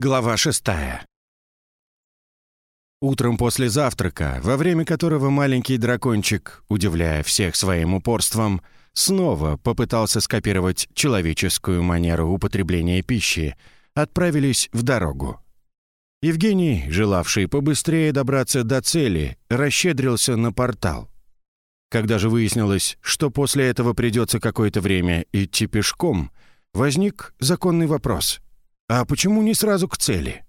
Глава шестая. Утром после завтрака, во время которого маленький дракончик, удивляя всех своим упорством, снова попытался скопировать человеческую манеру употребления пищи, отправились в дорогу. Евгений, желавший побыстрее добраться до цели, расщедрился на портал. Когда же выяснилось, что после этого придется какое-то время идти пешком, возник законный вопрос — а почему не сразу к цели?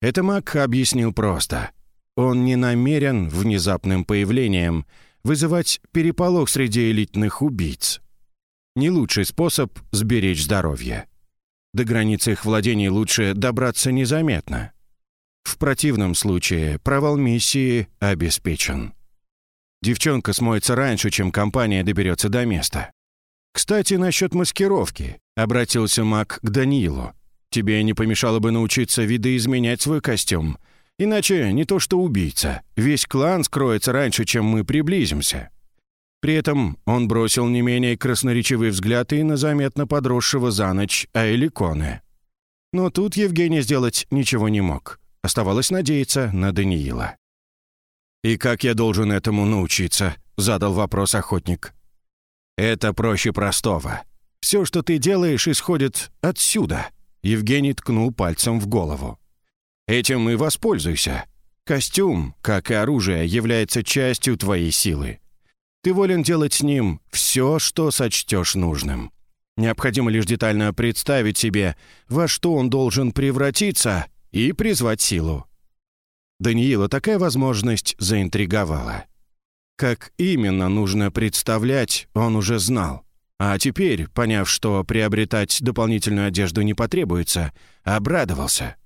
Это Мак объяснил просто. Он не намерен внезапным появлением вызывать переполох среди элитных убийц. Не лучший способ сберечь здоровье. До границы их владений лучше добраться незаметно. В противном случае провал миссии обеспечен. Девчонка смоется раньше, чем компания доберется до места. «Кстати, насчет маскировки», — обратился Мак к Даниилу. «Тебе не помешало бы научиться видоизменять свой костюм. Иначе не то что убийца. Весь клан скроется раньше, чем мы приблизимся». При этом он бросил не менее красноречивый взгляд и на заметно подросшего за ночь Аэликоне. Но тут Евгений сделать ничего не мог. Оставалось надеяться на Даниила. «И как я должен этому научиться?» — задал вопрос охотник. «Это проще простого. Все, что ты делаешь, исходит отсюда». Евгений ткнул пальцем в голову. «Этим и воспользуйся. Костюм, как и оружие, является частью твоей силы. Ты волен делать с ним все, что сочтешь нужным. Необходимо лишь детально представить себе, во что он должен превратиться, и призвать силу». Даниила такая возможность заинтриговала. Как именно нужно представлять, он уже знал. А теперь, поняв, что приобретать дополнительную одежду не потребуется, обрадовался.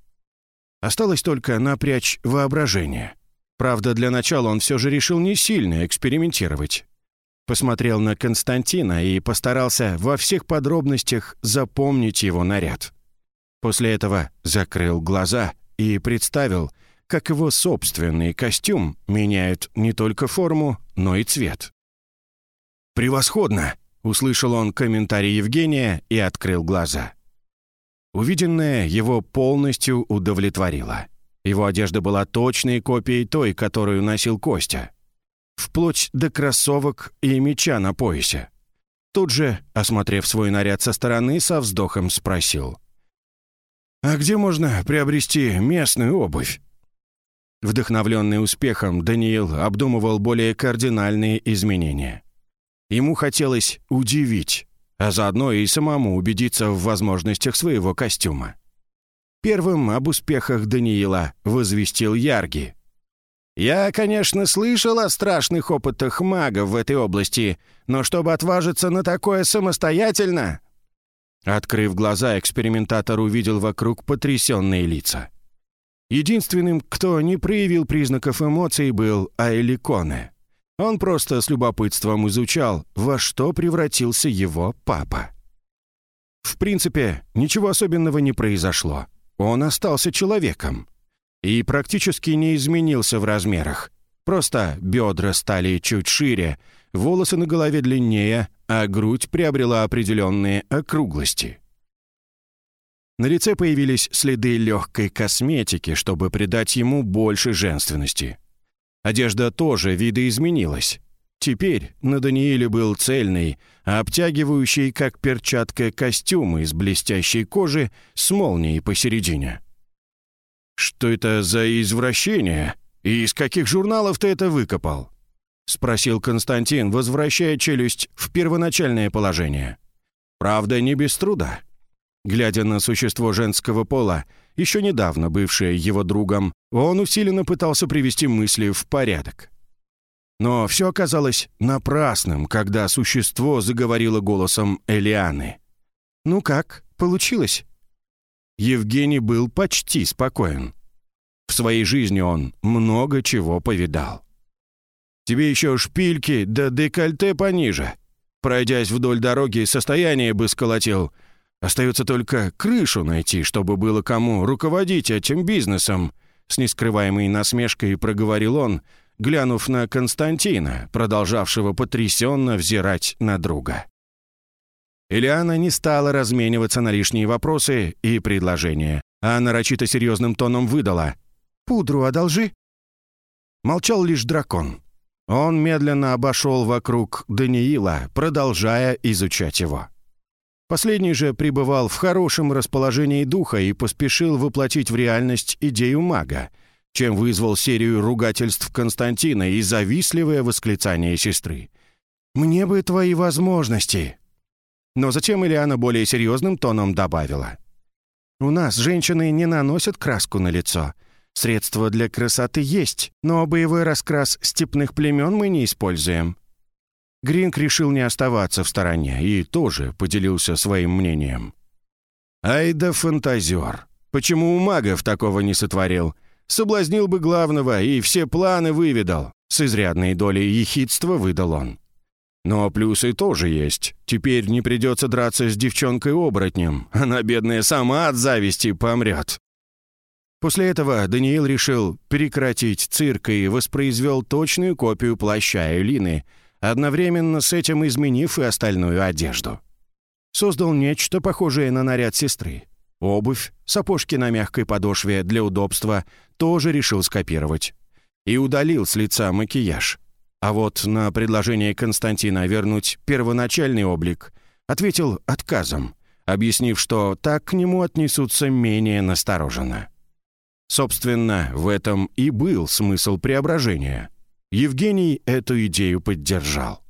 Осталось только напрячь воображение. Правда, для начала он все же решил не сильно экспериментировать. Посмотрел на Константина и постарался во всех подробностях запомнить его наряд. После этого закрыл глаза и представил, как его собственный костюм меняет не только форму, но и цвет. «Превосходно!» — услышал он комментарий Евгения и открыл глаза. Увиденное его полностью удовлетворило. Его одежда была точной копией той, которую носил Костя. Вплоть до кроссовок и меча на поясе. Тут же, осмотрев свой наряд со стороны, со вздохом спросил. «А где можно приобрести местную обувь?» Вдохновленный успехом, Даниил обдумывал более кардинальные изменения. Ему хотелось удивить, а заодно и самому убедиться в возможностях своего костюма. Первым об успехах Даниила возвестил Ярги. «Я, конечно, слышал о страшных опытах магов в этой области, но чтобы отважиться на такое самостоятельно...» Открыв глаза, экспериментатор увидел вокруг потрясенные лица. Единственным, кто не проявил признаков эмоций, был Айликоне. Он просто с любопытством изучал, во что превратился его папа. В принципе, ничего особенного не произошло. Он остался человеком. И практически не изменился в размерах. Просто бедра стали чуть шире, волосы на голове длиннее, а грудь приобрела определенные округлости. На лице появились следы легкой косметики, чтобы придать ему больше женственности. Одежда тоже видоизменилась. Теперь на Данииле был цельный, обтягивающий, как перчатка, костюм из блестящей кожи с молнией посередине. «Что это за извращение? И из каких журналов ты это выкопал?» — спросил Константин, возвращая челюсть в первоначальное положение. «Правда, не без труда». Глядя на существо женского пола, еще недавно бывшее его другом, он усиленно пытался привести мысли в порядок. Но все оказалось напрасным, когда существо заговорило голосом Элианы. «Ну как, получилось?» Евгений был почти спокоен. В своей жизни он много чего повидал. «Тебе еще шпильки да декольте пониже. Пройдясь вдоль дороги, состояние бы сколотил», Остается только крышу найти, чтобы было кому руководить этим бизнесом», с нескрываемой насмешкой проговорил он, глянув на Константина, продолжавшего потрясенно взирать на друга. Ильяна не стала размениваться на лишние вопросы и предложения, а нарочито серьезным тоном выдала «Пудру одолжи». Молчал лишь дракон. Он медленно обошел вокруг Даниила, продолжая изучать его. Последний же пребывал в хорошем расположении духа и поспешил воплотить в реальность идею мага, чем вызвал серию ругательств Константина и завистливое восклицание сестры. «Мне бы твои возможности!» Но затем Ильяна более серьезным тоном добавила. «У нас женщины не наносят краску на лицо. Средства для красоты есть, но боевой раскрас степных племен мы не используем». Гринк решил не оставаться в стороне и тоже поделился своим мнением. «Ай да фантазер! Почему у магов такого не сотворил? Соблазнил бы главного и все планы выведал. С изрядной долей ехидства выдал он. Но плюсы тоже есть. Теперь не придется драться с девчонкой-оборотнем. Она, бедная, сама от зависти помрет. После этого Даниил решил прекратить цирк и воспроизвел точную копию плаща Элины, одновременно с этим изменив и остальную одежду. Создал нечто похожее на наряд сестры. Обувь, сапожки на мягкой подошве для удобства тоже решил скопировать. И удалил с лица макияж. А вот на предложение Константина вернуть первоначальный облик ответил отказом, объяснив, что так к нему отнесутся менее настороженно. Собственно, в этом и был смысл преображения. Евгений эту идею поддержал.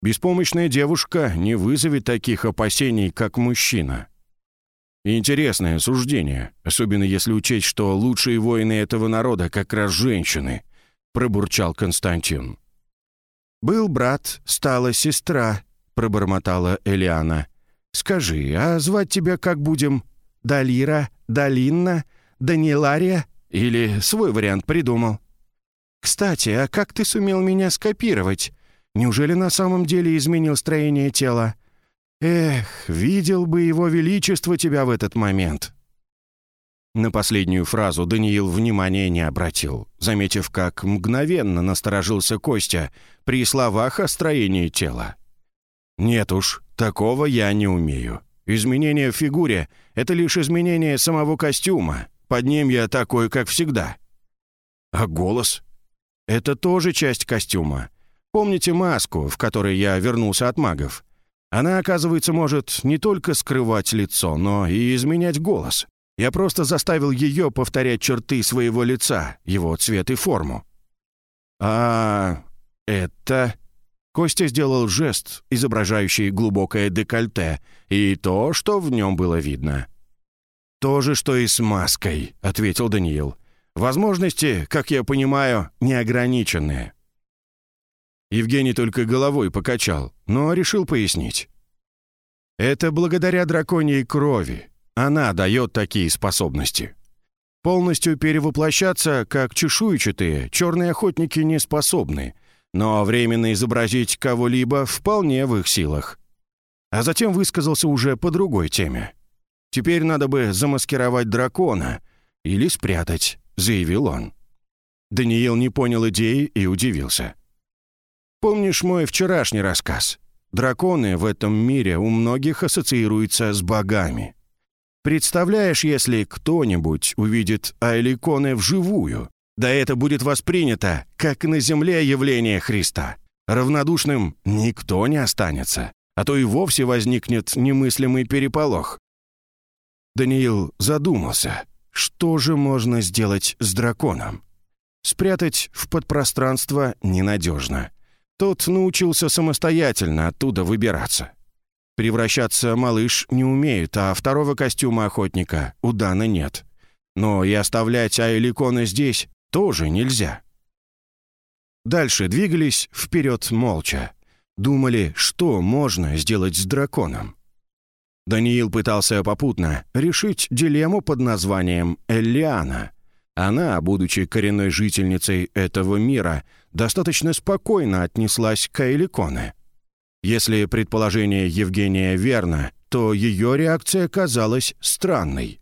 Беспомощная девушка не вызовет таких опасений, как мужчина. Интересное суждение, особенно если учесть, что лучшие воины этого народа как раз женщины, пробурчал Константин. «Был брат, стала сестра», — пробормотала Элиана. «Скажи, а звать тебя как будем? Далира, Далинна, Данилария или свой вариант придумал? Кстати, а как ты сумел меня скопировать? Неужели на самом деле изменил строение тела? Эх, видел бы его величество тебя в этот момент». На последнюю фразу Даниил внимания не обратил, заметив, как мгновенно насторожился Костя при словах о строении тела. «Нет уж, такого я не умею. Изменение в фигуре — это лишь изменение самого костюма. Под ним я такой, как всегда». «А голос?» «Это тоже часть костюма. Помните маску, в которой я вернулся от магов? Она, оказывается, может не только скрывать лицо, но и изменять голос. Я просто заставил ее повторять черты своего лица, его цвет и форму. «А это...» Костя сделал жест, изображающий глубокое декольте, и то, что в нем было видно. «То же, что и с маской», — ответил Даниил. «Возможности, как я понимаю, неограниченные». Евгений только головой покачал, но решил пояснить. «Это благодаря драконьей крови. Она дает такие способности. Полностью перевоплощаться, как чешуйчатые, черные охотники не способны, но временно изобразить кого-либо вполне в их силах». А затем высказался уже по другой теме. «Теперь надо бы замаскировать дракона или спрятать», — заявил он. Даниил не понял идеи и удивился. Помнишь мой вчерашний рассказ? Драконы в этом мире у многих ассоциируются с богами. Представляешь, если кто-нибудь увидит Айликоны вживую? Да это будет воспринято, как на земле явление Христа. Равнодушным никто не останется, а то и вовсе возникнет немыслимый переполох. Даниил задумался, что же можно сделать с драконом? Спрятать в подпространство ненадежно. Тот научился самостоятельно оттуда выбираться. Превращаться малыш не умеет, а второго костюма охотника у Дана нет. Но и оставлять Айликона здесь тоже нельзя. Дальше двигались вперед молча. Думали, что можно сделать с драконом. Даниил пытался попутно решить дилемму под названием «Эллиана», она, будучи коренной жительницей этого мира, достаточно спокойно отнеслась к Эликоне. Если предположение Евгения верно, то ее реакция казалась странной.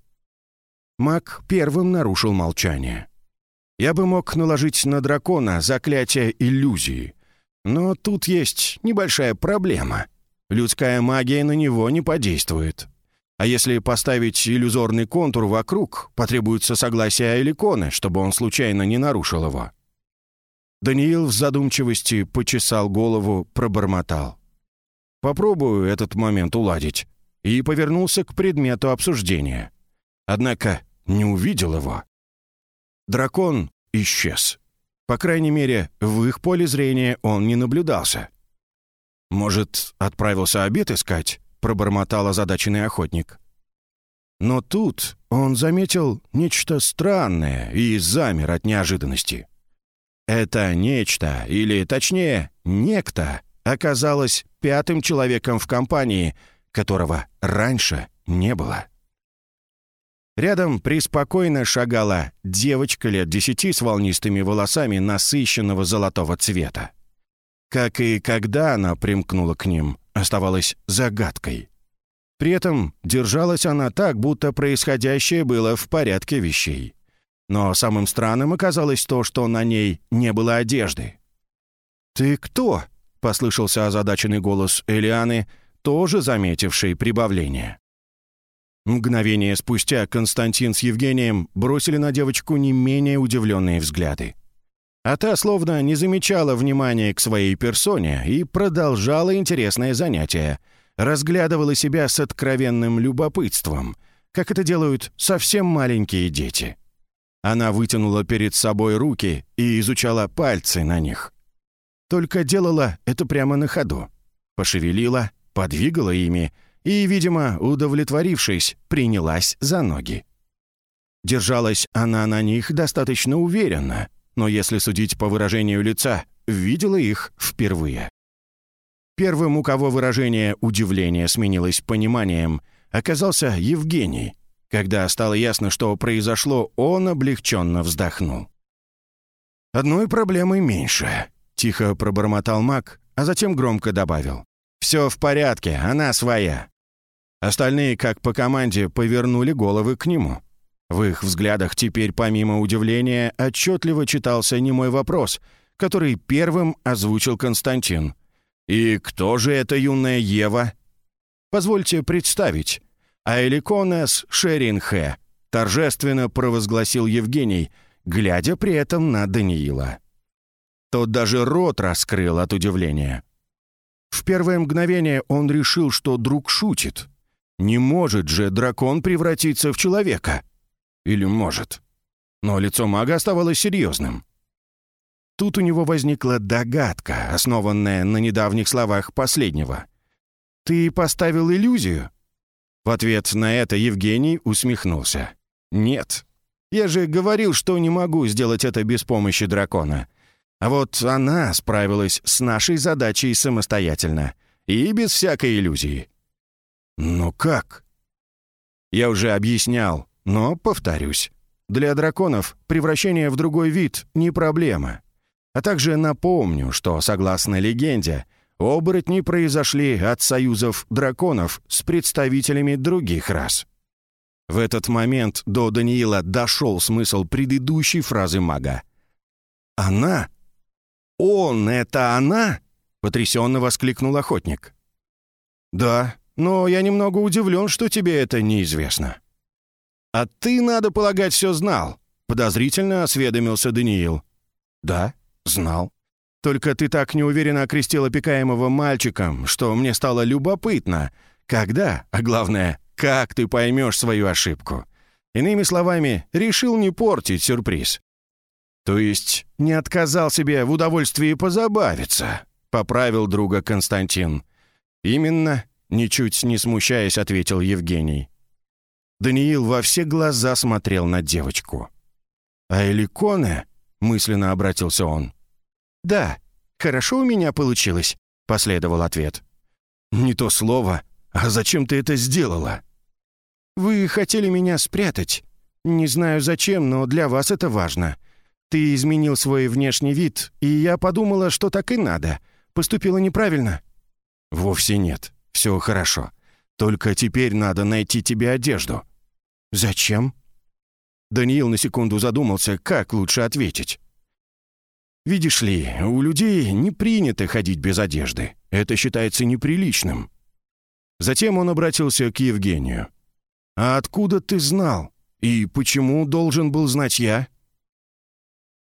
Маг первым нарушил молчание. «Я бы мог наложить на дракона заклятие иллюзии, но тут есть небольшая проблема. Людская магия на него не подействует. А если поставить иллюзорный контур вокруг, потребуется согласие Аэликоны, чтобы он случайно не нарушил его. Даниил в задумчивости почесал голову, пробормотал. «Попробую этот момент уладить». И повернулся к предмету обсуждения. Однако не увидел его. Дракон исчез. По крайней мере, в их поле зрения он не наблюдался. «Может, отправился обед искать?» — пробормотал озадаченный охотник. Но тут он заметил нечто странное и замер от неожиданности. Это нечто, или точнее, некто, оказалось пятым человеком в компании, которого раньше не было. Рядом преспокойно шагала девочка лет десяти с волнистыми волосами насыщенного золотого цвета. Как и когда она примкнула к ним, оставалась загадкой. При этом держалась она так, будто происходящее было в порядке вещей. Но самым странным оказалось то, что на ней не было одежды. «Ты кто?» — послышался озадаченный голос Элианы, тоже заметивший прибавление. Мгновение спустя Константин с Евгением бросили на девочку не менее удивленные взгляды. А та словно не замечала внимания к своей персоне и продолжала интересное занятие. Разглядывала себя с откровенным любопытством, как это делают совсем маленькие дети. Она вытянула перед собой руки и изучала пальцы на них. Только делала это прямо на ходу. Пошевелила, подвигала ими и, видимо, удовлетворившись, принялась за ноги. Держалась она на них достаточно уверенно — но если судить по выражению лица, видела их впервые. Первым, у кого выражение удивления сменилось пониманием, оказался Евгений. Когда стало ясно, что произошло, он облегченно вздохнул. «Одной проблемой меньше», — тихо пробормотал маг, а затем громко добавил. «Все в порядке, она своя». Остальные, как по команде, повернули головы к нему. В их взглядах теперь, помимо удивления, отчетливо читался немой вопрос, который первым озвучил Константин. «И кто же эта юная Ева?» «Позвольте представить. Аэликонес Шеринхе», — торжественно провозгласил Евгений, глядя при этом на Даниила. Тот даже рот раскрыл от удивления. В первое мгновение он решил, что друг шутит. Не может же дракон превратиться в человека. Или может. Но лицо мага оставалось серьезным. Тут у него возникла догадка, основанная на недавних словах последнего. «Ты поставил иллюзию?» В ответ на это Евгений усмехнулся. «Нет. Я же говорил, что не могу сделать это без помощи дракона. А вот она справилась с нашей задачей самостоятельно и без всякой иллюзии». «Но как?» «Я уже объяснял. Но, повторюсь, для драконов превращение в другой вид не проблема. А также напомню, что, согласно легенде, оборотни произошли от союзов драконов с представителями других рас. В этот момент до Даниила дошел смысл предыдущей фразы мага. «Она? Он — это она?» — потрясенно воскликнул охотник. «Да, но я немного удивлен, что тебе это неизвестно». «А ты, надо полагать, все знал», — подозрительно осведомился Даниил. «Да, знал. Только ты так неуверенно окрестил опекаемого мальчиком, что мне стало любопытно, когда, а главное, как ты поймешь свою ошибку. Иными словами, решил не портить сюрприз». «То есть не отказал себе в удовольствии позабавиться», — поправил друга Константин. «Именно», — ничуть не смущаясь, ответил Евгений. Даниил во все глаза смотрел на девочку. «А Эликоне?» — мысленно обратился он. «Да, хорошо у меня получилось», — последовал ответ. «Не то слово. А зачем ты это сделала?» «Вы хотели меня спрятать. Не знаю зачем, но для вас это важно. Ты изменил свой внешний вид, и я подумала, что так и надо. Поступила неправильно». «Вовсе нет. Все хорошо. Только теперь надо найти тебе одежду. «Зачем?» Даниил на секунду задумался, как лучше ответить. «Видишь ли, у людей не принято ходить без одежды. Это считается неприличным». Затем он обратился к Евгению. А откуда ты знал? И почему должен был знать я?»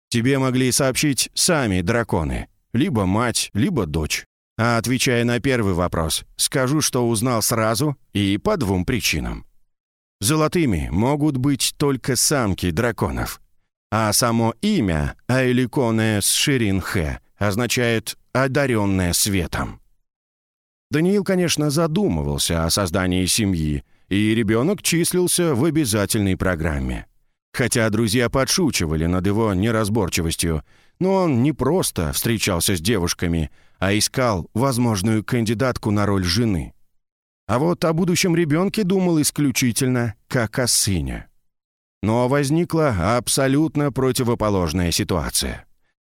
Тебе могли сообщить сами драконы. Либо мать, либо дочь. А отвечая на первый вопрос, скажу, что узнал сразу и по двум причинам. Золотыми могут быть только самки драконов. А само имя Айликоне Ширинхе означает «одаренное светом». Даниил, конечно, задумывался о создании семьи, и ребенок числился в обязательной программе. Хотя друзья подшучивали над его неразборчивостью, но он не просто встречался с девушками, а искал возможную кандидатку на роль жены. А вот о будущем ребенке думал исключительно как о сыне. Но возникла абсолютно противоположная ситуация.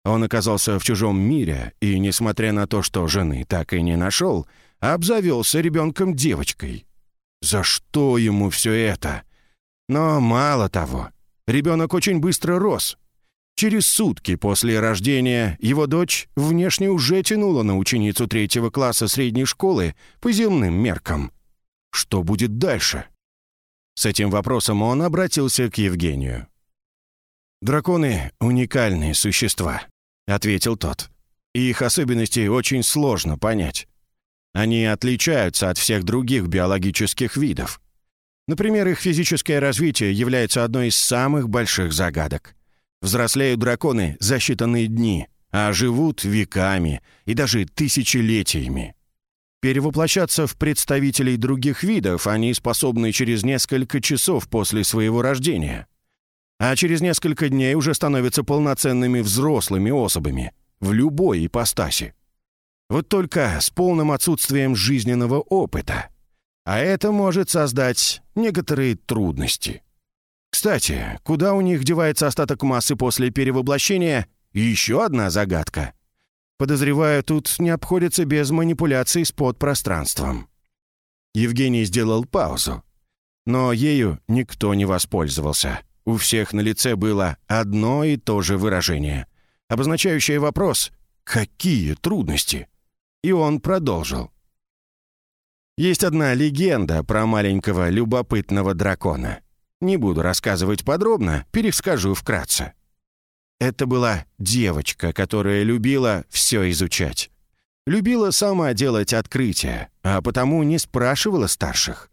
Он оказался в чужом мире, и, несмотря на то, что жены так и не нашел, обзавелся ребенком-девочкой. За что ему все это? Но мало того, ребенок очень быстро рос. Через сутки после рождения его дочь внешне уже тянула на ученицу третьего класса средней школы по земным меркам. Что будет дальше? С этим вопросом он обратился к Евгению. «Драконы — уникальные существа», — ответил тот. «И их особенности очень сложно понять. Они отличаются от всех других биологических видов. Например, их физическое развитие является одной из самых больших загадок. Взрослеют драконы за считанные дни, а живут веками и даже тысячелетиями. Перевоплощаться в представителей других видов они способны через несколько часов после своего рождения. А через несколько дней уже становятся полноценными взрослыми особами в любой ипостаси. Вот только с полным отсутствием жизненного опыта. А это может создать некоторые трудности. Кстати, куда у них девается остаток массы после перевоплощения? Еще одна загадка. Подозреваю, тут не обходится без манипуляций с подпространством. Евгений сделал паузу. Но ею никто не воспользовался. У всех на лице было одно и то же выражение, обозначающее вопрос «Какие трудности?» И он продолжил. Есть одна легенда про маленького любопытного дракона. Не буду рассказывать подробно, перескажу вкратце. Это была девочка, которая любила все изучать. Любила сама делать открытия, а потому не спрашивала старших.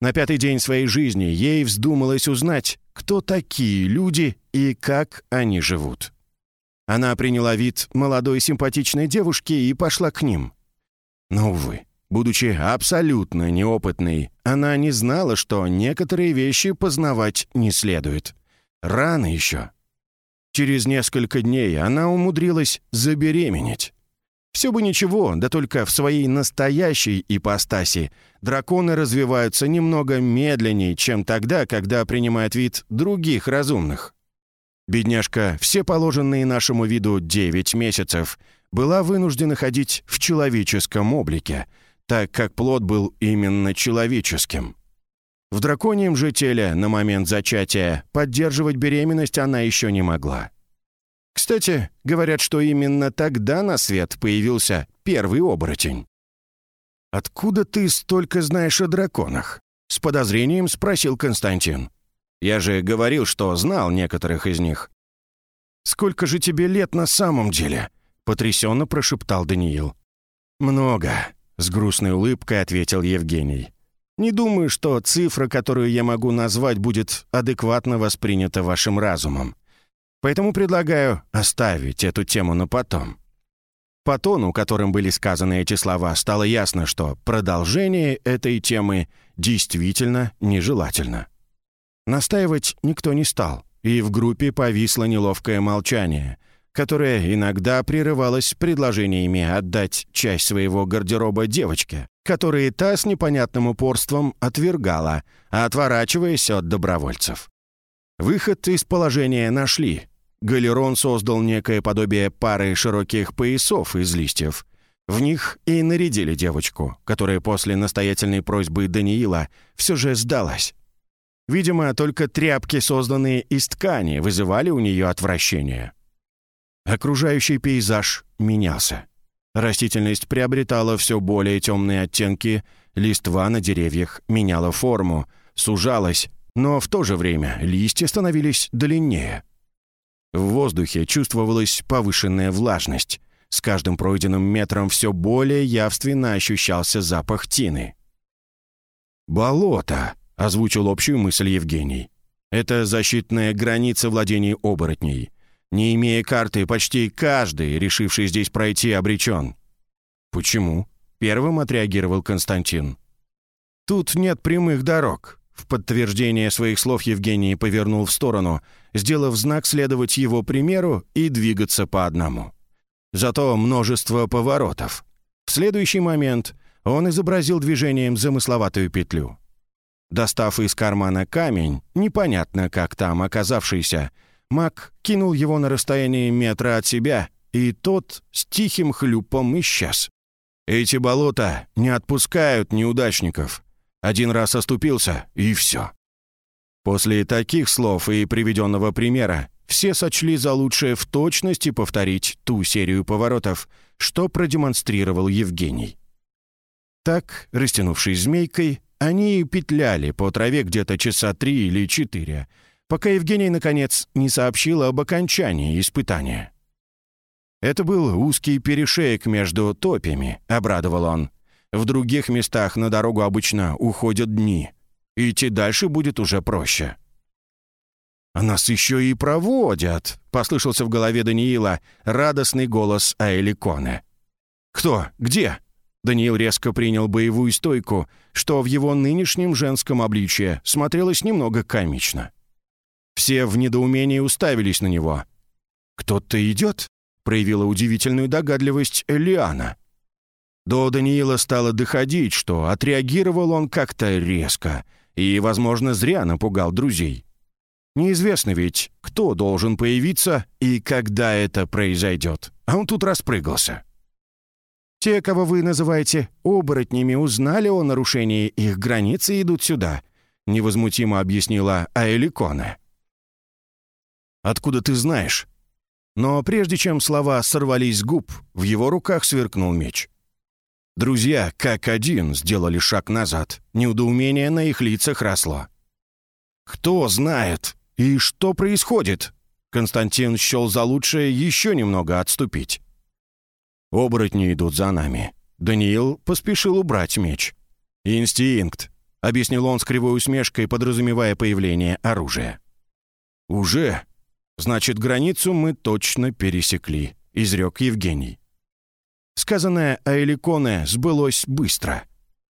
На пятый день своей жизни ей вздумалось узнать, кто такие люди и как они живут. Она приняла вид молодой симпатичной девушки и пошла к ним. Но, увы, будучи абсолютно неопытной, она не знала, что некоторые вещи познавать не следует. Рано еще. Через несколько дней она умудрилась забеременеть. Все бы ничего, да только в своей настоящей ипостаси драконы развиваются немного медленнее, чем тогда, когда принимают вид других разумных. Бедняжка, все положенные нашему виду 9 месяцев, была вынуждена ходить в человеческом облике, так как плод был именно человеческим. В драконьем же теле на момент зачатия поддерживать беременность она еще не могла. Кстати, говорят, что именно тогда на свет появился первый оборотень. «Откуда ты столько знаешь о драконах?» — с подозрением спросил Константин. «Я же говорил, что знал некоторых из них». «Сколько же тебе лет на самом деле?» — потрясенно прошептал Даниил. «Много», — с грустной улыбкой ответил Евгений. Не думаю, что цифра, которую я могу назвать, будет адекватно воспринята вашим разумом. Поэтому предлагаю оставить эту тему на потом. По тону, которым были сказаны эти слова, стало ясно, что продолжение этой темы действительно нежелательно. Настаивать никто не стал, и в группе повисло неловкое молчание, которое иногда прерывалось предложениями отдать часть своего гардероба девочке, которые та с непонятным упорством отвергала, отворачиваясь от добровольцев. Выход из положения нашли. Галерон создал некое подобие пары широких поясов из листьев. В них и нарядили девочку, которая после настоятельной просьбы Даниила все же сдалась. Видимо, только тряпки, созданные из ткани, вызывали у нее отвращение. Окружающий пейзаж менялся. Растительность приобретала все более темные оттенки, листва на деревьях меняла форму, сужалась, но в то же время листья становились длиннее. В воздухе чувствовалась повышенная влажность. С каждым пройденным метром все более явственно ощущался запах тины. «Болото», — озвучил общую мысль Евгений. «Это защитная граница владений оборотней. Не имея карты, почти каждый, решивший здесь пройти, обречен». «Почему?» — первым отреагировал Константин. «Тут нет прямых дорог. В подтверждение своих слов Евгений повернул в сторону, сделав знак следовать его примеру и двигаться по одному. Зато множество поворотов. В следующий момент он изобразил движением замысловатую петлю. Достав из кармана камень, непонятно как там оказавшийся, маг кинул его на расстоянии метра от себя, и тот с тихим хлюпом исчез. Эти болота не отпускают неудачников. Один раз оступился, и все. После таких слов и приведенного примера все сочли за лучшее в точности повторить ту серию поворотов, что продемонстрировал Евгений. Так, растянувшись змейкой, они петляли по траве где-то часа три или четыре, пока Евгений, наконец, не сообщил об окончании испытания. Это был узкий перешеек между топями, обрадовал он. В других местах на дорогу обычно уходят дни. Идти дальше будет уже проще. «А нас еще и проводят!» — послышался в голове Даниила радостный голос Аэли Коне. «Кто? Где?» Даниил резко принял боевую стойку, что в его нынешнем женском обличье смотрелось немного комично. Все в недоумении уставились на него. «Кто-то идет?» — проявила удивительную догадливость Элиана. До Даниила стало доходить, что отреагировал он как-то резко и, возможно, зря напугал друзей. Неизвестно ведь, кто должен появиться и когда это произойдет. А он тут распрыгался. Те, кого вы называете оборотнями, узнали о нарушении их границы и идут сюда», — невозмутимо объяснила Аэликона. «Откуда ты знаешь?» Но прежде чем слова сорвались с губ, в его руках сверкнул меч. Друзья, как один, сделали шаг назад. Неудоумение на их лицах росло. «Кто знает? И что происходит?» Константин счел за лучшее еще немного отступить. «Оборотни идут за нами». Даниил поспешил убрать меч. «Инстинкт», — объяснил он с кривой усмешкой, подразумевая появление оружия. «Уже? Значит, границу мы точно пересекли», — изрек Евгений. Сказанное о Эликоне сбылось быстро.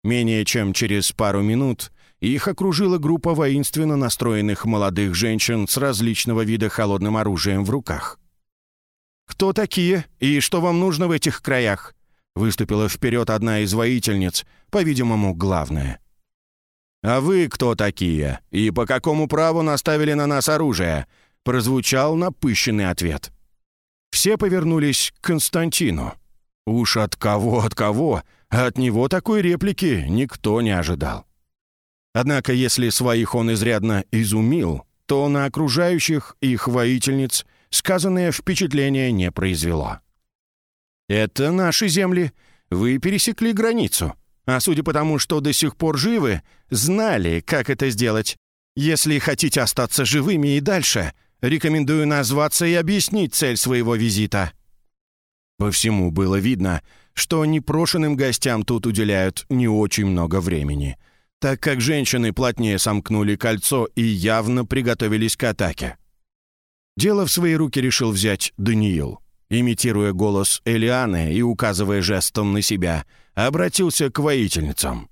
Менее чем через пару минут их окружила группа воинственно настроенных молодых женщин с различного вида холодным оружием в руках. «Кто такие и что вам нужно в этих краях?» Выступила вперед одна из воительниц, по-видимому, главная. «А вы кто такие? И по какому праву наставили на нас оружие?» Прозвучал напыщенный ответ. Все повернулись к Константину. Уж от кого, от кого, от него такой реплики никто не ожидал. Однако, если своих он изрядно изумил, то на окружающих их воительниц сказанное впечатление не произвело. «Это наши земли. Вы пересекли границу. А судя по тому, что до сих пор живы, знали, как это сделать. Если хотите остаться живыми и дальше, рекомендую назваться и объяснить цель своего визита». По всему было видно, что непрошенным гостям тут уделяют не очень много времени, так как женщины плотнее сомкнули кольцо и явно приготовились к атаке. Дело в свои руки решил взять Даниил. Имитируя голос Элианы и указывая жестом на себя, обратился к воительницам.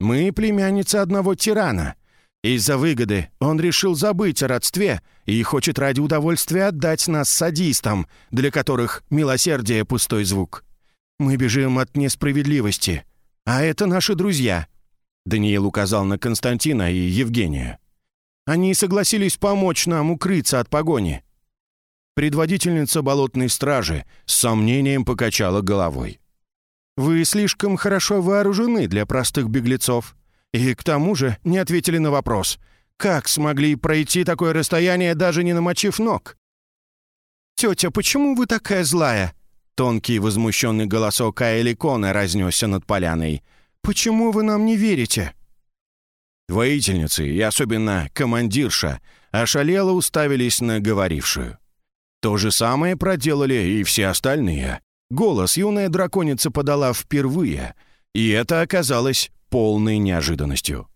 «Мы племянницы одного тирана. Из-за выгоды он решил забыть о родстве и хочет ради удовольствия отдать нас садистам, для которых милосердие — пустой звук. Мы бежим от несправедливости, а это наши друзья». Даниил указал на Константина и Евгения. «Они согласились помочь нам укрыться от погони». Предводительница болотной стражи с сомнением покачала головой. «Вы слишком хорошо вооружены для простых беглецов. И к тому же не ответили на вопрос, как смогли пройти такое расстояние, даже не намочив ног? «Тетя, почему вы такая злая?» Тонкий возмущенный голосок Аэли Кона разнесся над поляной. «Почему вы нам не верите?» Воительницы, и особенно командирша, ошалело уставились на говорившую. То же самое проделали и все остальные. Голос юная драконица подала впервые, и это оказалось полной неожиданностью.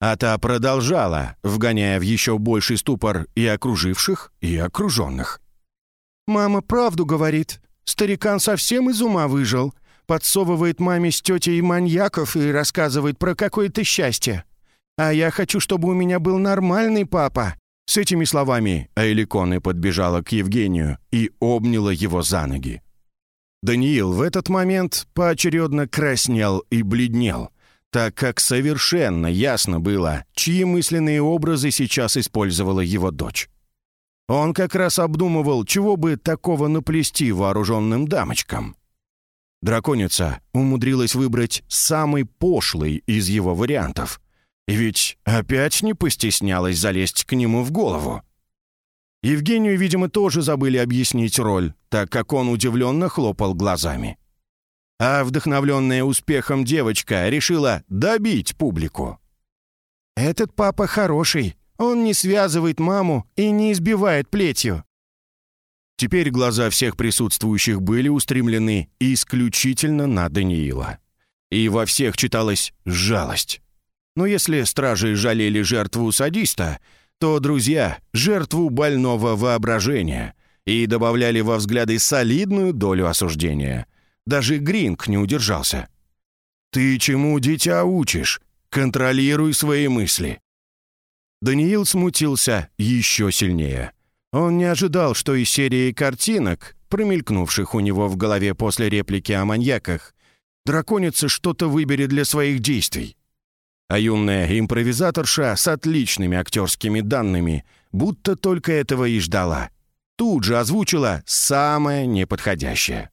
А та продолжала, вгоняя в еще больший ступор и окруживших, и окруженных. «Мама правду говорит. Старикан совсем из ума выжил. Подсовывает маме с тетей маньяков и рассказывает про какое-то счастье. А я хочу, чтобы у меня был нормальный папа». С этими словами Айликоне подбежала к Евгению и обняла его за ноги. Даниил в этот момент поочередно краснел и бледнел, так как совершенно ясно было, чьи мысленные образы сейчас использовала его дочь. Он как раз обдумывал, чего бы такого наплести вооруженным дамочкам. Драконица умудрилась выбрать самый пошлый из его вариантов. Ведь опять не постеснялась залезть к нему в голову. Евгению, видимо, тоже забыли объяснить роль, так как он удивленно хлопал глазами а вдохновленная успехом девочка решила добить публику. «Этот папа хороший, он не связывает маму и не избивает плетью». Теперь глаза всех присутствующих были устремлены исключительно на Даниила. И во всех читалась жалость. Но если стражи жалели жертву садиста, то друзья — жертву больного воображения и добавляли во взгляды солидную долю осуждения — даже Гринг не удержался. «Ты чему дитя учишь? Контролируй свои мысли». Даниил смутился еще сильнее. Он не ожидал, что из серии картинок, промелькнувших у него в голове после реплики о маньяках, драконица что-то выберет для своих действий. А юная импровизаторша с отличными актерскими данными будто только этого и ждала. Тут же озвучила самое неподходящее.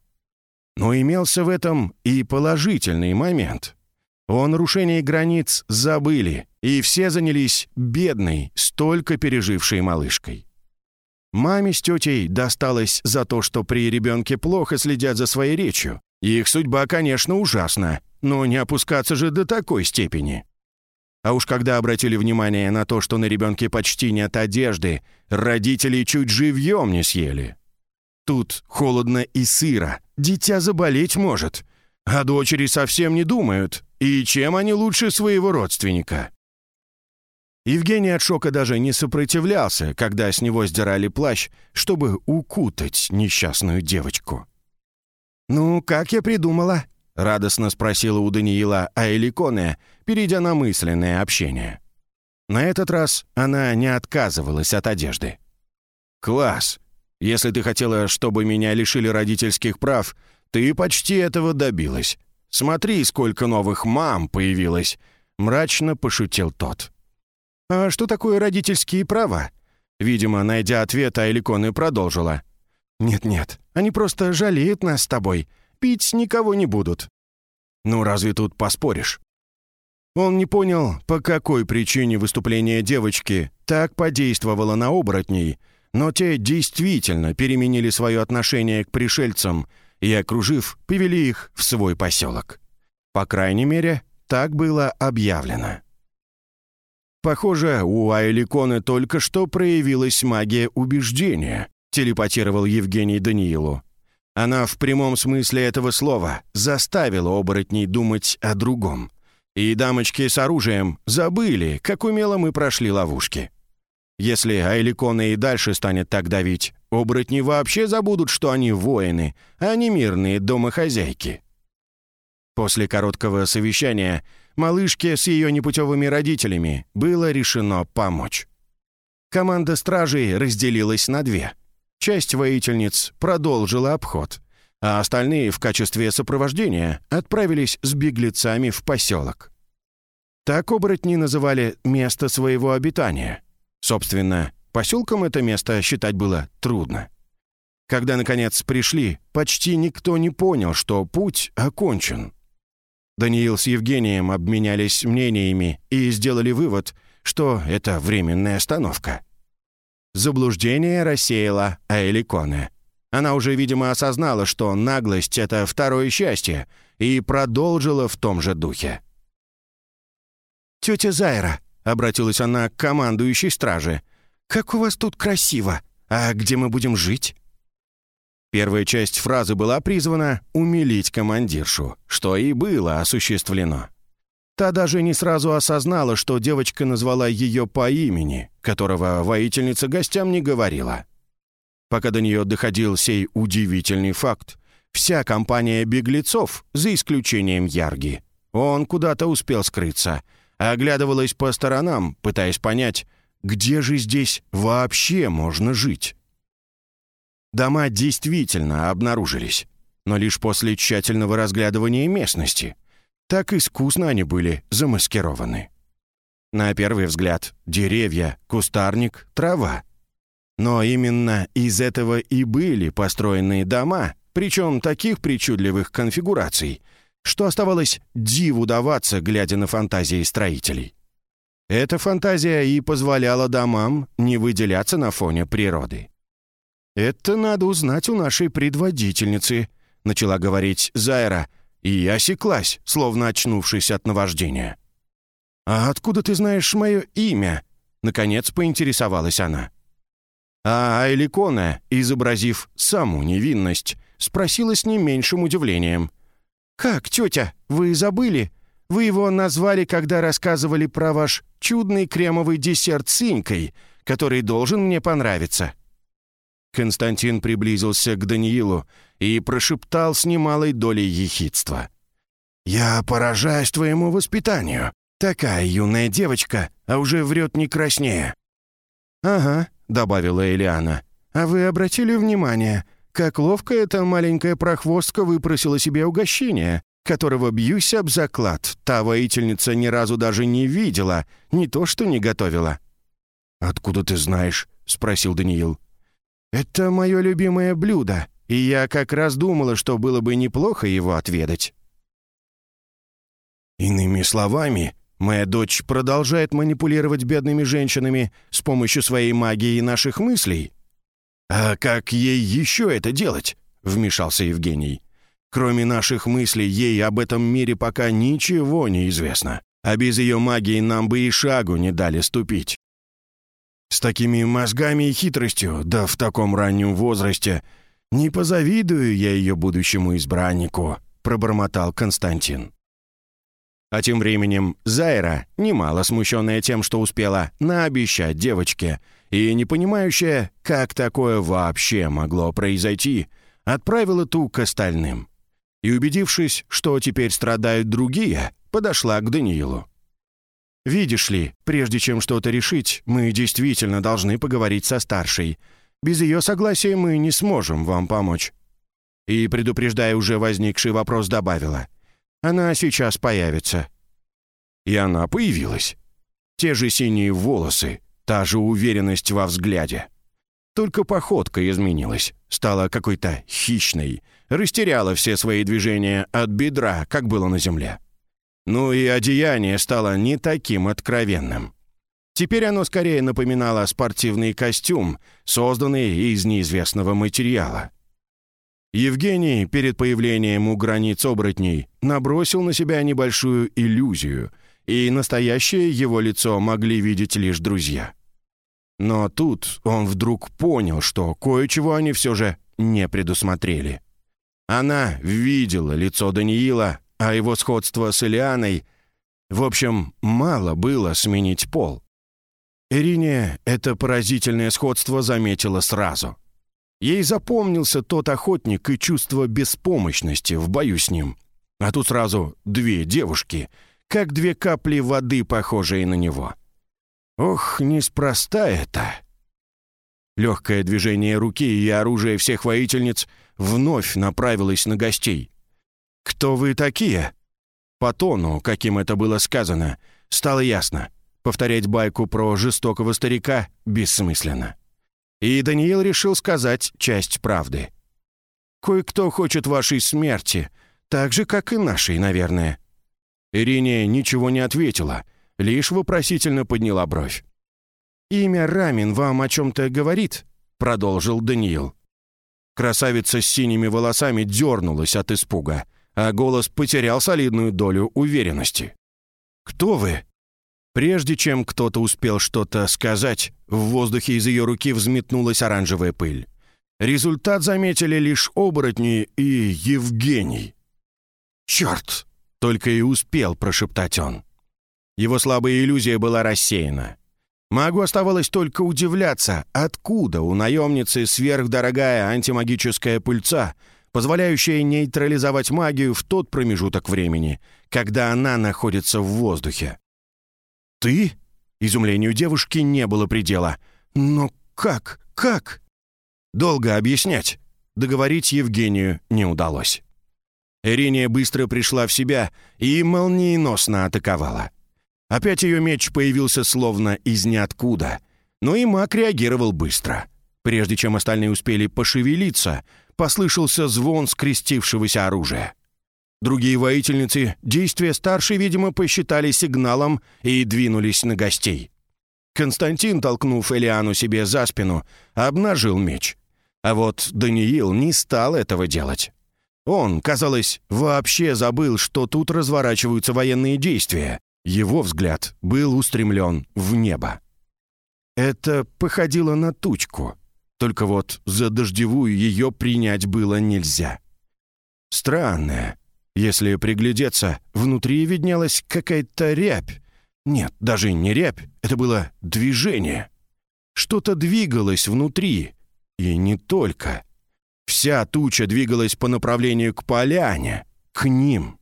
Но имелся в этом и положительный момент. О нарушении границ забыли, и все занялись бедной, столько пережившей малышкой. Маме с тетей досталось за то, что при ребенке плохо следят за своей речью. Их судьба, конечно, ужасна, но не опускаться же до такой степени. А уж когда обратили внимание на то, что на ребенке почти нет одежды, родители чуть живьем не съели. Тут холодно и сыро, дитя заболеть может. А дочери совсем не думают. И чем они лучше своего родственника? Евгений от шока даже не сопротивлялся, когда с него сдирали плащ, чтобы укутать несчастную девочку. «Ну, как я придумала?» — радостно спросила у Даниила Аэликоне, перейдя на мысленное общение. На этот раз она не отказывалась от одежды. «Класс! Если ты хотела, чтобы меня лишили родительских прав, ты почти этого добилась. Смотри, сколько новых мам появилось!» Мрачно пошутил тот. «А что такое родительские права?» Видимо, найдя ответ, Айликон продолжила. «Нет-нет, они просто жалеют нас с тобой. Пить никого не будут». «Ну, разве тут поспоришь?» Он не понял, по какой причине выступление девочки так подействовало на оборотней, но те действительно переменили свое отношение к пришельцам и, окружив, повели их в свой поселок. По крайней мере, так было объявлено. «Похоже, у Айликоны только что проявилась магия убеждения», телепатировал Евгений Даниилу. Она в прямом смысле этого слова заставила оборотней думать о другом. И дамочки с оружием забыли, как умело мы прошли ловушки. Если Айликона и дальше станет так давить, оборотни вообще забудут, что они воины, а не мирные домохозяйки. После короткого совещания малышке с ее непутевыми родителями было решено помочь. Команда стражей разделилась на две. Часть воительниц продолжила обход, а остальные в качестве сопровождения отправились с беглецами в поселок. Так оборотни называли место своего обитания — Собственно, поселком это место считать было трудно. Когда, наконец, пришли, почти никто не понял, что путь окончен. Даниил с Евгением обменялись мнениями и сделали вывод, что это временная остановка. Заблуждение рассеяла Аэликоне. Она уже, видимо, осознала, что наглость — это второе счастье, и продолжила в том же духе. «Тетя Зайра, — обратилась она к командующей страже. «Как у вас тут красиво! А где мы будем жить?» Первая часть фразы была призвана умилить командиршу, что и было осуществлено. Та даже не сразу осознала, что девочка назвала ее по имени, которого воительница гостям не говорила. Пока до нее доходил сей удивительный факт, вся компания беглецов, за исключением Ярги, он куда-то успел скрыться, оглядывалась по сторонам, пытаясь понять, где же здесь вообще можно жить. Дома действительно обнаружились, но лишь после тщательного разглядывания местности. Так искусно они были замаскированы. На первый взгляд — деревья, кустарник, трава. Но именно из этого и были построены дома, причем таких причудливых конфигураций, что оставалось диву даваться, глядя на фантазии строителей. Эта фантазия и позволяла домам не выделяться на фоне природы. «Это надо узнать у нашей предводительницы», — начала говорить Зайра, и осеклась, словно очнувшись от наваждения. «А откуда ты знаешь мое имя?» — наконец поинтересовалась она. А Айликона, изобразив саму невинность, спросила с не меньшим удивлением. «Как, тетя, вы забыли? Вы его назвали, когда рассказывали про ваш чудный кремовый десерт с инькой, который должен мне понравиться». Константин приблизился к Даниилу и прошептал с немалой долей ехидства. «Я поражаюсь твоему воспитанию. Такая юная девочка, а уже врет не краснее». «Ага», — добавила Элиана. «А вы обратили внимание, как ловко эта маленькая прохвостка выпросила себе угощение, которого бьюсь об заклад, та воительница ни разу даже не видела, не то что не готовила». «Откуда ты знаешь?» — спросил Даниил. «Это мое любимое блюдо, и я как раз думала, что было бы неплохо его отведать». Иными словами, моя дочь продолжает манипулировать бедными женщинами с помощью своей магии и наших мыслей. «А как ей еще это делать?» — вмешался Евгений. «Кроме наших мыслей, ей об этом мире пока ничего не известно, а без ее магии нам бы и шагу не дали ступить. С такими мозгами и хитростью, да в таком раннем возрасте, не позавидую я ее будущему избраннику», — пробормотал Константин. А тем временем Зайра, немало смущенная тем, что успела наобещать девочке, и не понимающая, как такое вообще могло произойти, отправила ту к остальным. И, убедившись, что теперь страдают другие, подошла к Даниилу. «Видишь ли, прежде чем что-то решить, мы действительно должны поговорить со старшей. Без ее согласия мы не сможем вам помочь». И, предупреждая уже возникший вопрос, добавила. «Она сейчас появится». И она появилась. Те же синие волосы, та же уверенность во взгляде. Только походка изменилась, стала какой-то хищной, растеряла все свои движения от бедра, как было на земле. Ну и одеяние стало не таким откровенным. Теперь оно скорее напоминало спортивный костюм, созданный из неизвестного материала. Евгений перед появлением у границ оборотней набросил на себя небольшую иллюзию, и настоящее его лицо могли видеть лишь друзья. Но тут он вдруг понял, что кое-чего они все же не предусмотрели. Она видела лицо Даниила, а его сходство с Элианой... В общем, мало было сменить пол. Ирине это поразительное сходство заметила сразу. Ей запомнился тот охотник и чувство беспомощности в бою с ним. А тут сразу две девушки, как две капли воды, похожие на него. Ох, неспроста это. Легкое движение руки и оружие всех воительниц вновь направилось на гостей. «Кто вы такие?» По тону, каким это было сказано, стало ясно. Повторять байку про жестокого старика бессмысленно. И Даниил решил сказать часть правды. «Кое-кто хочет вашей смерти, так же, как и нашей, наверное». Ирине ничего не ответила, лишь вопросительно подняла бровь. «Имя Рамин вам о чем-то говорит?» — продолжил Даниил. Красавица с синими волосами дернулась от испуга — а голос потерял солидную долю уверенности. «Кто вы?» Прежде чем кто-то успел что-то сказать, в воздухе из ее руки взметнулась оранжевая пыль. Результат заметили лишь оборотни и Евгений. «Черт!» — только и успел прошептать он. Его слабая иллюзия была рассеяна. Магу оставалось только удивляться, откуда у наемницы сверхдорогая антимагическая пыльца, позволяющая нейтрализовать магию в тот промежуток времени, когда она находится в воздухе. «Ты?» — изумлению девушки не было предела. «Но как? Как?» Долго объяснять. Договорить Евгению не удалось. Ириния быстро пришла в себя и молниеносно атаковала. Опять ее меч появился словно из ниоткуда. Но и маг реагировал быстро. Прежде чем остальные успели пошевелиться, послышался звон скрестившегося оружия. Другие воительницы действия старшей, видимо, посчитали сигналом и двинулись на гостей. Константин, толкнув Элиану себе за спину, обнажил меч. А вот Даниил не стал этого делать. Он, казалось, вообще забыл, что тут разворачиваются военные действия. Его взгляд был устремлен в небо. Это походило на тучку. Только вот за дождевую ее принять было нельзя. Странное. Если приглядеться, внутри виднелась какая-то рябь. Нет, даже не рябь, это было движение. Что-то двигалось внутри. И не только. Вся туча двигалась по направлению к поляне, к ним.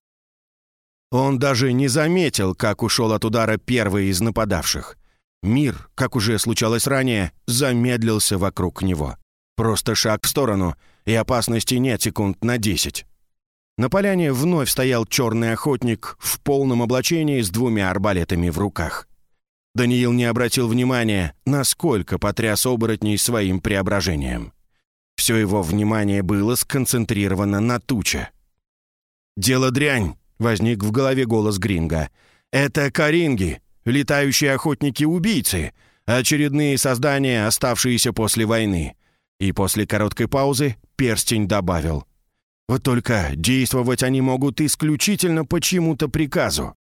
Он даже не заметил, как ушел от удара первый из нападавших. Мир, как уже случалось ранее, замедлился вокруг него. Просто шаг в сторону, и опасности нет секунд на десять. На поляне вновь стоял черный охотник в полном облачении с двумя арбалетами в руках. Даниил не обратил внимания, насколько потряс оборотней своим преображением. Все его внимание было сконцентрировано на туче. «Дело дрянь!» — возник в голове голос Гринга. «Это коринги, летающие охотники-убийцы, очередные создания, оставшиеся после войны». И после короткой паузы перстень добавил. «Вот только действовать они могут исключительно по чьему-то приказу».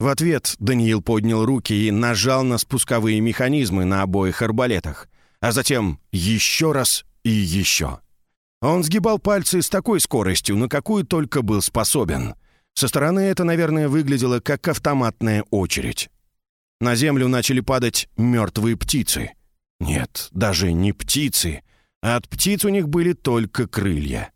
В ответ Даниил поднял руки и нажал на спусковые механизмы на обоих арбалетах, а затем еще раз и еще. Он сгибал пальцы с такой скоростью, на какую только был способен. Со стороны это, наверное, выглядело как автоматная очередь. На землю начали падать мертвые птицы. Нет, даже не птицы. От птиц у них были только крылья.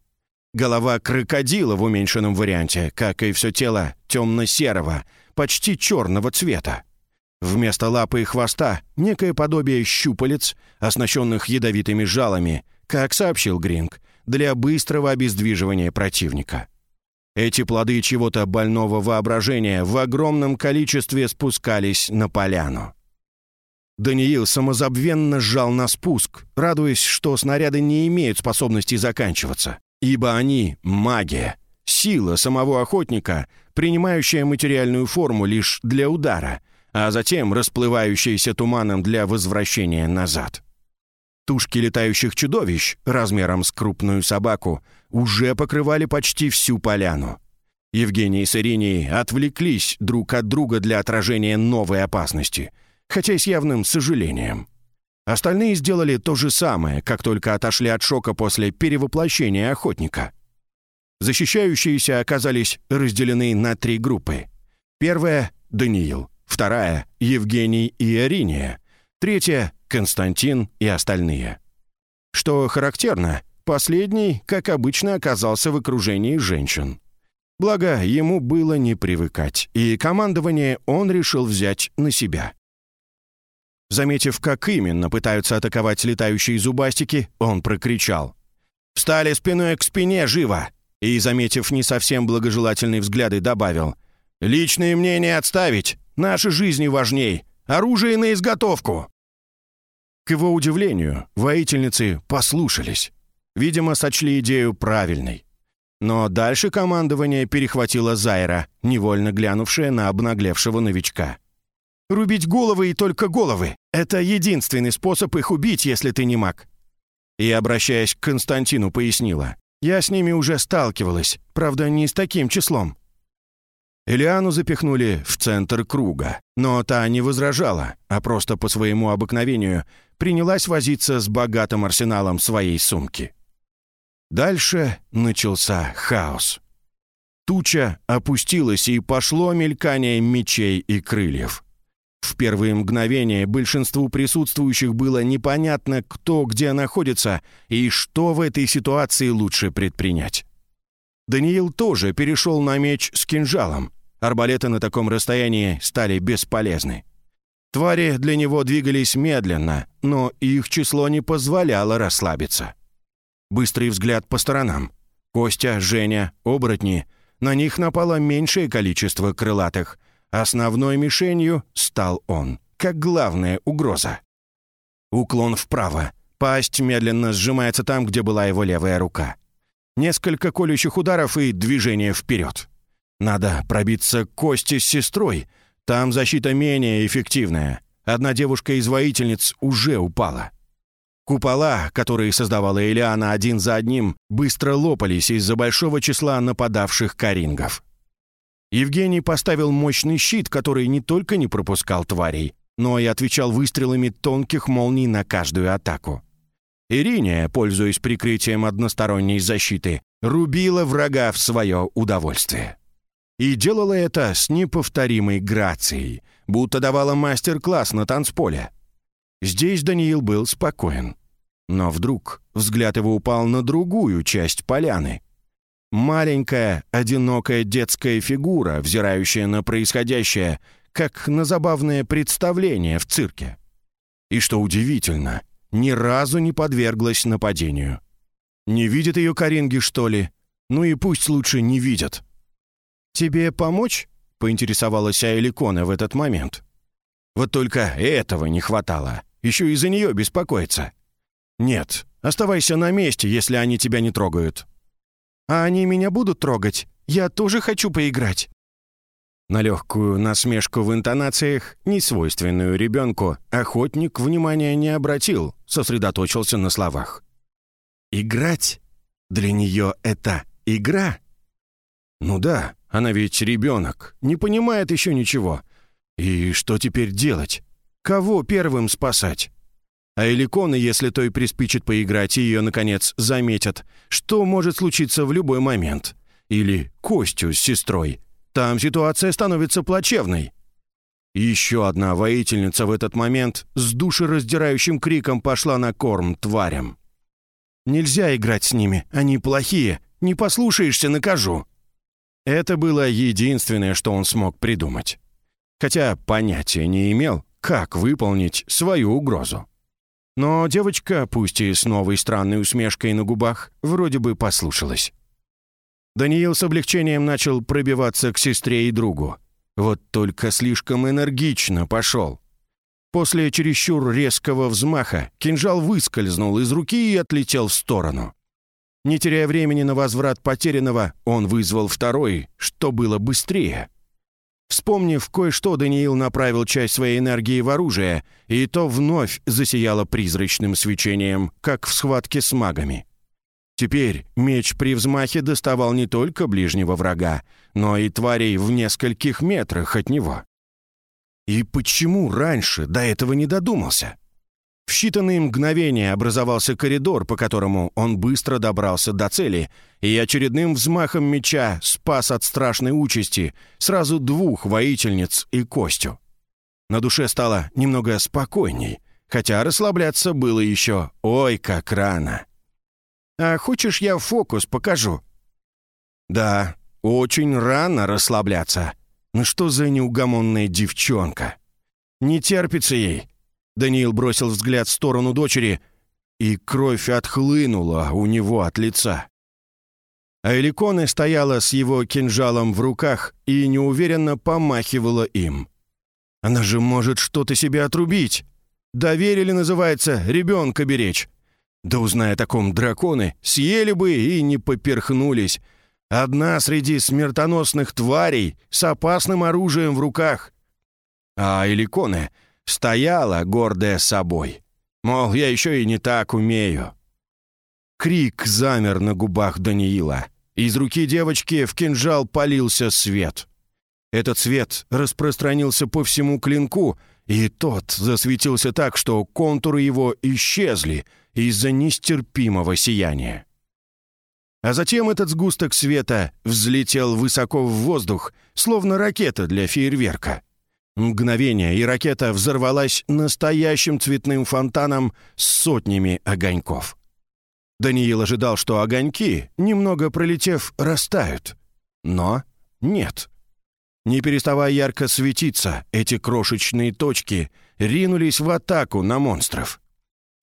Голова крокодила в уменьшенном варианте, как и все тело темно-серого, почти черного цвета. Вместо лапы и хвоста некое подобие щупалец, оснащенных ядовитыми жалами, как сообщил Гринг, для быстрого обездвиживания противника. Эти плоды чего-то больного воображения в огромном количестве спускались на поляну. Даниил самозабвенно сжал на спуск, радуясь, что снаряды не имеют способности заканчиваться, ибо они — магия, сила самого охотника, принимающая материальную форму лишь для удара, а затем расплывающаяся туманом для возвращения назад. Тушки летающих чудовищ, размером с крупную собаку, уже покрывали почти всю поляну. Евгений с Иринией отвлеклись друг от друга для отражения новой опасности, хотя и с явным сожалением. Остальные сделали то же самое, как только отошли от шока после перевоплощения охотника. Защищающиеся оказались разделены на три группы. Первая — Даниил, вторая — Евгений и Ириния, третья Константин и остальные. Что характерно, последний, как обычно, оказался в окружении женщин. Благо, ему было не привыкать, и командование он решил взять на себя. Заметив, как именно пытаются атаковать летающие зубастики, он прокричал. «Встали спиной к спине, живо!» И, заметив не совсем благожелательные взгляды, добавил. «Личные мнения отставить! Наши жизни важней! Оружие на изготовку!» К его удивлению, воительницы послушались. Видимо, сочли идею правильной. Но дальше командование перехватило Зайра, невольно глянувшее на обнаглевшего новичка. «Рубить головы и только головы — это единственный способ их убить, если ты не маг». И, обращаясь к Константину, пояснила. «Я с ними уже сталкивалась, правда, не с таким числом». Элиану запихнули в центр круга, но та не возражала, а просто по своему обыкновению принялась возиться с богатым арсеналом своей сумки. Дальше начался хаос. Туча опустилась, и пошло мелькание мечей и крыльев. В первые мгновения большинству присутствующих было непонятно, кто где находится и что в этой ситуации лучше предпринять. Даниил тоже перешел на меч с кинжалом. Арбалеты на таком расстоянии стали бесполезны. Твари для него двигались медленно, но их число не позволяло расслабиться. Быстрый взгляд по сторонам. Костя, Женя, оборотни. На них напало меньшее количество крылатых, Основной мишенью стал он, как главная угроза. Уклон вправо. Пасть медленно сжимается там, где была его левая рука. Несколько колющих ударов и движение вперед. Надо пробиться к Косте с сестрой. Там защита менее эффективная. Одна девушка из воительниц уже упала. Купола, которые создавала Элиана один за одним, быстро лопались из-за большого числа нападавших карингов. Евгений поставил мощный щит, который не только не пропускал тварей, но и отвечал выстрелами тонких молний на каждую атаку. Ириния, пользуясь прикрытием односторонней защиты, рубила врага в свое удовольствие. И делала это с неповторимой грацией, будто давала мастер-класс на танцполе. Здесь Даниил был спокоен. Но вдруг взгляд его упал на другую часть поляны, Маленькая, одинокая детская фигура, взирающая на происходящее, как на забавное представление в цирке. И что удивительно, ни разу не подверглась нападению. Не видят ее Каринги, что ли? Ну и пусть лучше не видят. «Тебе помочь?» — поинтересовалась Айликона в этот момент. Вот только этого не хватало. Еще из-за нее беспокоиться. «Нет, оставайся на месте, если они тебя не трогают», а они меня будут трогать? Я тоже хочу поиграть». На легкую насмешку в интонациях, несвойственную ребенку, охотник внимания не обратил, сосредоточился на словах. «Играть? Для нее это игра?» «Ну да, она ведь ребенок, не понимает еще ничего. И что теперь делать? Кого первым спасать?» А Эликона, если той приспичит поиграть и ее, наконец, заметят, что может случиться в любой момент. Или Костю с сестрой. Там ситуация становится плачевной. Еще одна воительница в этот момент с душераздирающим криком пошла на корм тварям. «Нельзя играть с ними, они плохие. Не послушаешься, накажу». Это было единственное, что он смог придумать. Хотя понятия не имел, как выполнить свою угрозу. Но девочка, пусть и с новой странной усмешкой на губах, вроде бы послушалась. Даниил с облегчением начал пробиваться к сестре и другу. Вот только слишком энергично пошел. После чересчур резкого взмаха кинжал выскользнул из руки и отлетел в сторону. Не теряя времени на возврат потерянного, он вызвал второй, что было быстрее. Вспомнив кое-что, Даниил направил часть своей энергии в оружие, и то вновь засияло призрачным свечением, как в схватке с магами. Теперь меч при взмахе доставал не только ближнего врага, но и тварей в нескольких метрах от него. И почему раньше до этого не додумался? В считанные мгновения образовался коридор, по которому он быстро добрался до цели, и очередным взмахом меча спас от страшной участи сразу двух воительниц и Костю. На душе стало немного спокойней, хотя расслабляться было еще ой как рано. «А хочешь, я фокус покажу?» «Да, очень рано расслабляться. Ну что за неугомонная девчонка? Не терпится ей» Даниил бросил взгляд в сторону дочери, и кровь отхлынула у него от лица. А Эликоне стояла с его кинжалом в руках и неуверенно помахивала им. «Она же может что-то себе отрубить! Доверили, называется, ребенка беречь!» Да узная о таком драконы, съели бы и не поперхнулись. Одна среди смертоносных тварей с опасным оружием в руках. А Эликоне Стояла, гордая собой. Мол, я еще и не так умею. Крик замер на губах Даниила. Из руки девочки в кинжал полился свет. Этот свет распространился по всему клинку, и тот засветился так, что контуры его исчезли из-за нестерпимого сияния. А затем этот сгусток света взлетел высоко в воздух, словно ракета для фейерверка. Мгновение, и ракета взорвалась настоящим цветным фонтаном с сотнями огоньков. Даниил ожидал, что огоньки, немного пролетев, растают. Но нет. Не переставая ярко светиться, эти крошечные точки ринулись в атаку на монстров.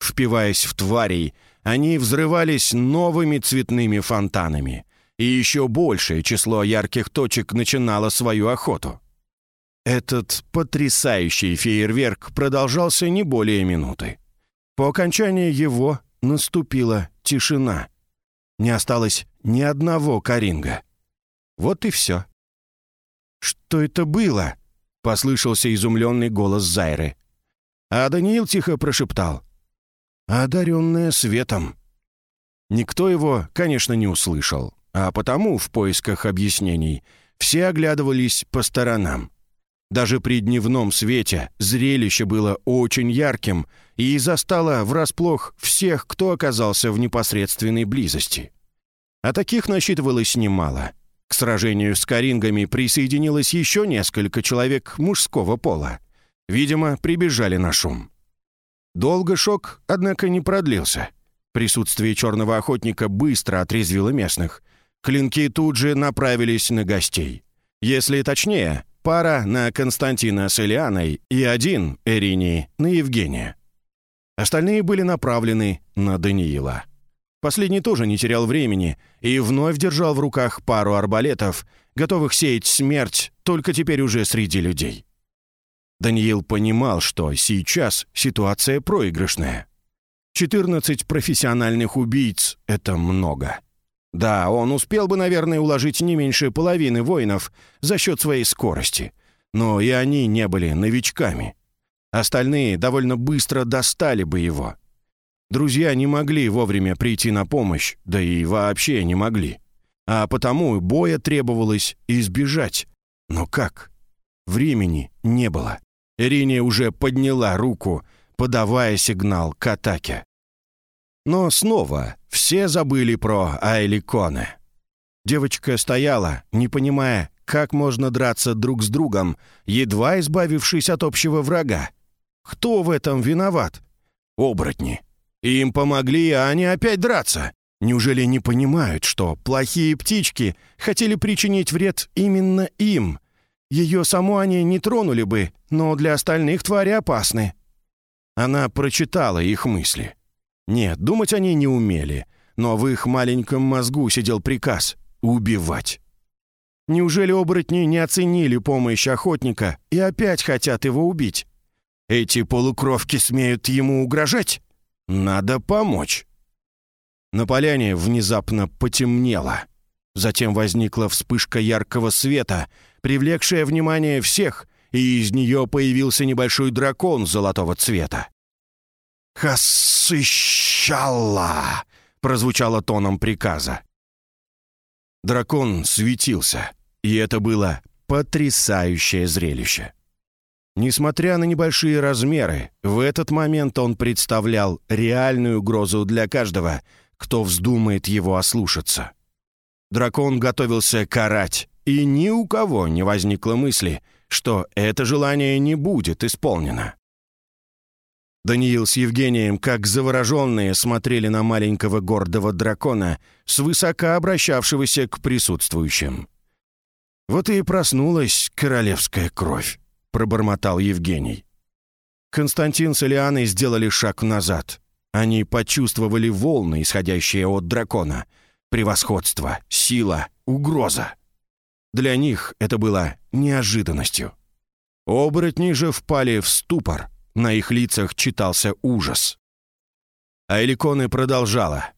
Впиваясь в тварей, они взрывались новыми цветными фонтанами, и еще большее число ярких точек начинало свою охоту. Этот потрясающий фейерверк продолжался не более минуты. По окончании его наступила тишина. Не осталось ни одного коринга. Вот и все. «Что это было?» — послышался изумленный голос Зайры. А Даниил тихо прошептал. «Одаренная светом». Никто его, конечно, не услышал, а потому в поисках объяснений все оглядывались по сторонам. Даже при дневном свете зрелище было очень ярким и застало врасплох всех, кто оказался в непосредственной близости. А таких насчитывалось немало. К сражению с корингами присоединилось еще несколько человек мужского пола. Видимо, прибежали на шум. Долго шок, однако, не продлился. Присутствие черного охотника быстро отрезвило местных. Клинки тут же направились на гостей. Если точнее, пара на Константина с Элианой и один, Эрини, на Евгения. Остальные были направлены на Даниила. Последний тоже не терял времени и вновь держал в руках пару арбалетов, готовых сеять смерть, только теперь уже среди людей. Даниил понимал, что сейчас ситуация проигрышная. 14 профессиональных убийц — это много. Да, он успел бы, наверное, уложить не меньше половины воинов за счет своей скорости. Но и они не были новичками. Остальные довольно быстро достали бы его. Друзья не могли вовремя прийти на помощь, да и вообще не могли. А потому боя требовалось избежать. Но как? Времени не было. Ирине уже подняла руку, подавая сигнал к атаке. Но снова все забыли про Айликоне. Девочка стояла, не понимая, как можно драться друг с другом, едва избавившись от общего врага. Кто в этом виноват? Оборотни. Им помогли, а они опять драться. Неужели не понимают, что плохие птички хотели причинить вред именно им? Ее саму они не тронули бы, но для остальных твари опасны. Она прочитала их мысли. Нет, думать они не умели, но в их маленьком мозгу сидел приказ — убивать. Неужели оборотни не оценили помощь охотника и опять хотят его убить? Эти полукровки смеют ему угрожать? Надо помочь. На поляне внезапно потемнело. Затем возникла вспышка яркого света, привлекшая внимание всех, и из нее появился небольшой дракон золотого цвета. «Хасыщалла!» — прозвучало тоном приказа. Дракон светился, и это было потрясающее зрелище. Несмотря на небольшие размеры, в этот момент он представлял реальную угрозу для каждого, кто вздумает его ослушаться. Дракон готовился карать, и ни у кого не возникло мысли, что это желание не будет исполнено. Даниил с Евгением, как завороженные, смотрели на маленького гордого дракона, свысока обращавшегося к присутствующим. «Вот и проснулась королевская кровь», — пробормотал Евгений. Константин с Элианой сделали шаг назад. Они почувствовали волны, исходящие от дракона. Превосходство, сила, угроза. Для них это было неожиданностью. Оборотни же впали в ступор — на их лицах читался ужас. А Эликоны продолжала.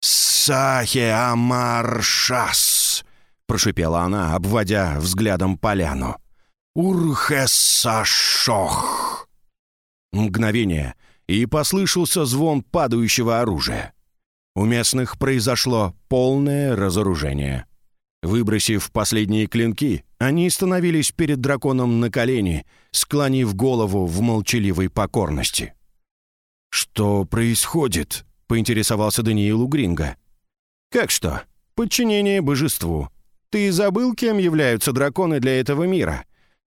«Сахе Амаршас!» — прошипела она, обводя взглядом поляну. «Урхесашох!» Мгновение, и послышался звон падающего оружия. У местных произошло полное разоружение. Выбросив последние клинки, они становились перед драконом на колени, склонив голову в молчаливой покорности. «Что происходит?» — поинтересовался Даниил у Гринга. «Как что? Подчинение божеству. Ты забыл, кем являются драконы для этого мира?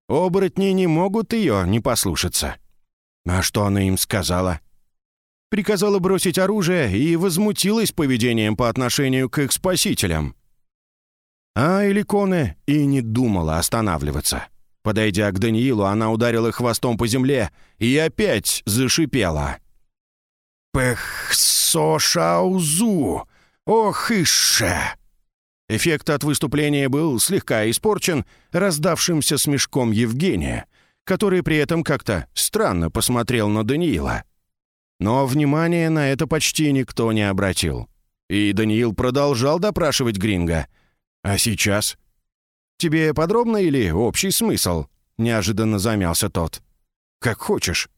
Оборотни не могут ее не послушаться». «А что она им сказала?» Приказала бросить оружие и возмутилась поведением по отношению к их спасителям. А Эликоне и не думала останавливаться. Подойдя к Даниилу, она ударила хвостом по земле и опять зашипела. «Пэх-со-шаузу! Ох, ишше!» Эффект от выступления был слегка испорчен раздавшимся смешком Евгения, который при этом как-то странно посмотрел на Даниила. Но внимания на это почти никто не обратил. И Даниил продолжал допрашивать Гринга — «А сейчас?» «Тебе подробно или общий смысл?» — неожиданно замялся тот. «Как хочешь».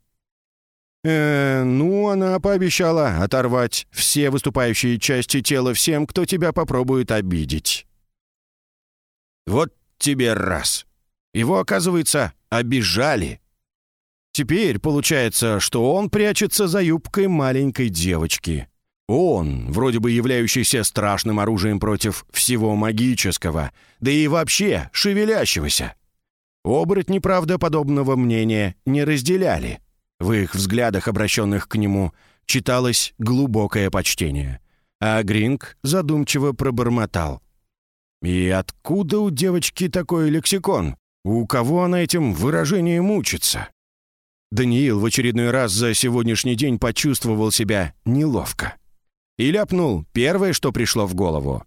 «Э, ну, она пообещала оторвать все выступающие части тела всем, кто тебя попробует обидеть». «Вот тебе раз. Его, оказывается, обижали». Теперь получается, что он прячется за юбкой маленькой девочки. Он, вроде бы являющийся страшным оружием против всего магического, да и вообще шевелящегося. Оборотни, правда, подобного мнения не разделяли. В их взглядах, обращенных к нему, читалось глубокое почтение. А Гринг задумчиво пробормотал. «И откуда у девочки такой лексикон? У кого она этим выражением учится?» Даниил в очередной раз за сегодняшний день почувствовал себя неловко. И ляпнул первое, что пришло в голову.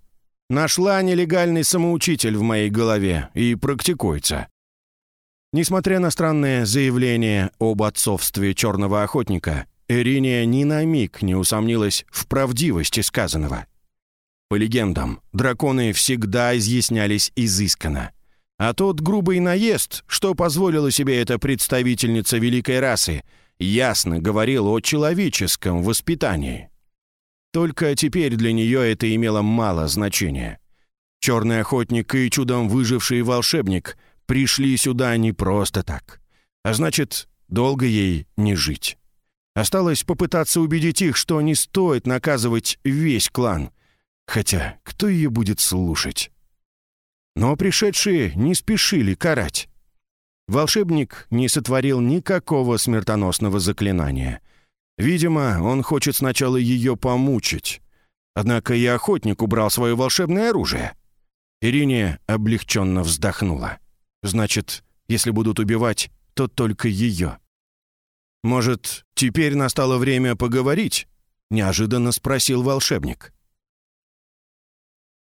Нашла нелегальный самоучитель в моей голове и практикуется. Несмотря на странное заявление об отцовстве черного охотника, Эриния ни на миг не усомнилась в правдивости сказанного. По легендам, драконы всегда изъяснялись изысканно. А тот грубый наезд, что позволила себе эта представительница великой расы, ясно говорил о человеческом воспитании. Только теперь для нее это имело мало значения. Черный охотник и чудом выживший волшебник пришли сюда не просто так. А значит, долго ей не жить. Осталось попытаться убедить их, что не стоит наказывать весь клан. Хотя кто ее будет слушать? Но пришедшие не спешили карать. Волшебник не сотворил никакого смертоносного заклинания — Видимо, он хочет сначала ее помучить. Однако и охотник убрал свое волшебное оружие. Ирине облегченно вздохнула. Значит, если будут убивать, то только ее. «Может, теперь настало время поговорить?» — неожиданно спросил волшебник.